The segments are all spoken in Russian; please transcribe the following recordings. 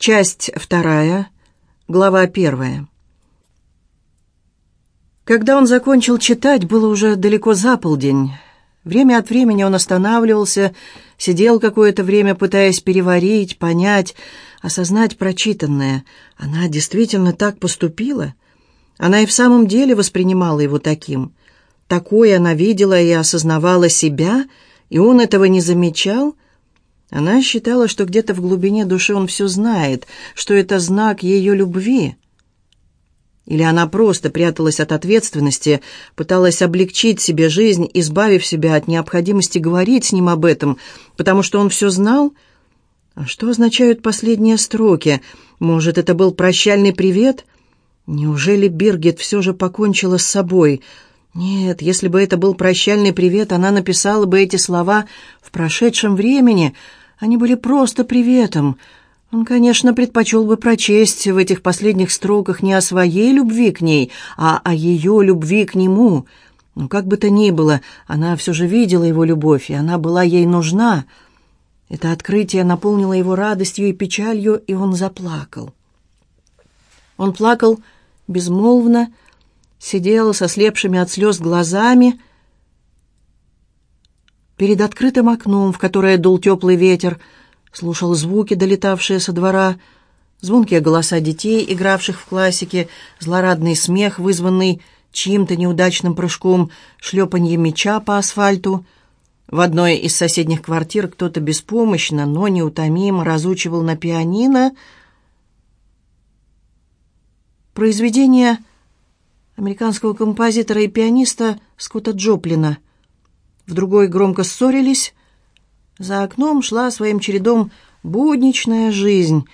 Часть вторая, глава первая. Когда он закончил читать, было уже далеко за полдень. Время от времени он останавливался, сидел какое-то время, пытаясь переварить, понять, осознать прочитанное. Она действительно так поступила? Она и в самом деле воспринимала его таким. Такое она видела и осознавала себя, и он этого не замечал — она считала, что где-то в глубине души он все знает, что это знак ее любви. Или она просто пряталась от ответственности, пыталась облегчить себе жизнь, избавив себя от необходимости говорить с ним об этом, потому что он все знал? А что означают последние строки? Может, это был прощальный привет? Неужели Биргит все же покончила с собой? Нет, если бы это был прощальный привет, она написала бы эти слова в прошедшем времени — они были просто приветом. Он, конечно, предпочел бы прочесть в этих последних строках не о своей любви к ней, а о ее любви к нему. Но как бы то ни было, она все же видела его любовь, и она была ей нужна. Это открытие наполнило его радостью и печалью, и он заплакал. Он плакал безмолвно, сидел со слепшими от слез глазами, перед открытым окном, в которое дул теплый ветер, слушал звуки, долетавшие со двора, звонкие голоса детей, игравших в классике, злорадный смех, вызванный чьим-то неудачным прыжком, шлепанье мяча по асфальту. В одной из соседних квартир кто-то беспомощно, но неутомимо разучивал на пианино произведение американского композитора и пианиста Скотта Джоплина — в другой громко ссорились. За окном шла своим чередом будничная жизнь,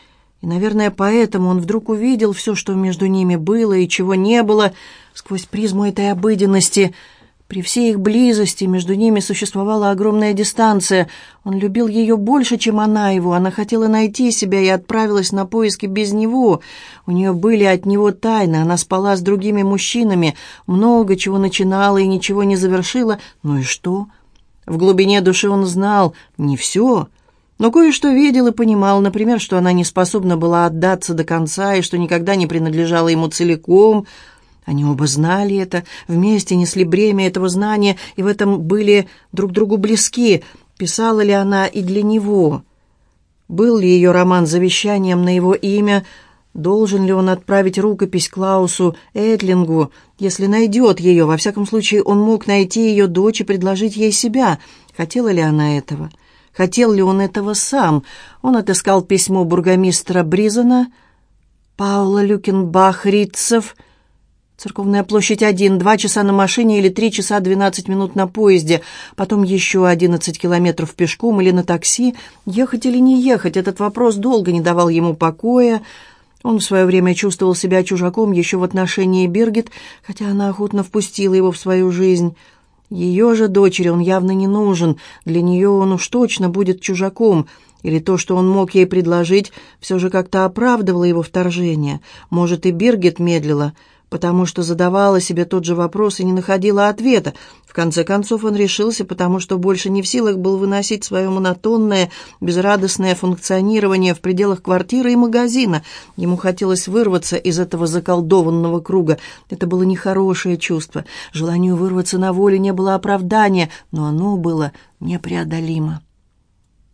и, наверное, поэтому он вдруг увидел все, что между ними было и чего не было, сквозь призму этой обыденности — при всей их близости между ними существовала огромная дистанция. Он любил ее больше, чем она его. Она хотела найти себя и отправилась на поиски без него. У нее были от него тайны. Она спала с другими мужчинами, много чего начинала и ничего не завершила. Ну и что? В глубине души он знал не все, но кое-что видел и понимал, например, что она не способна была отдаться до конца и что никогда не принадлежала ему целиком — они оба знали это, вместе несли бремя этого знания и в этом были друг другу близки. Писала ли она и для него? Был ли ее роман завещанием на его имя? Должен ли он отправить рукопись Клаусу Этлингу, если найдет ее? Во всяком случае, он мог найти ее дочь и предложить ей себя. Хотела ли она этого? Хотел ли он этого сам? Он отыскал письмо бургомистра Бризона, Паула Люкенбах-Ритцев, Церковная площадь один, два часа на машине или три часа двенадцать минут на поезде, потом еще одиннадцать километров пешком или на такси. Ехать или не ехать, этот вопрос долго не давал ему покоя. Он в свое время чувствовал себя чужаком еще в отношении Биргит, хотя она охотно впустила его в свою жизнь. Ее же дочери он явно не нужен, для нее он уж точно будет чужаком, или то, что он мог ей предложить, все же как-то оправдывало его вторжение. Может, и Биргит медлила, — потому что задавала себе тот же вопрос и не находила ответа. В конце концов он решился, потому что больше не в силах был выносить свое монотонное, безрадостное функционирование в пределах квартиры и магазина. Ему хотелось вырваться из этого заколдованного круга. Это было нехорошее чувство. Желанию вырваться на волю не было оправдания, но оно было непреодолимо.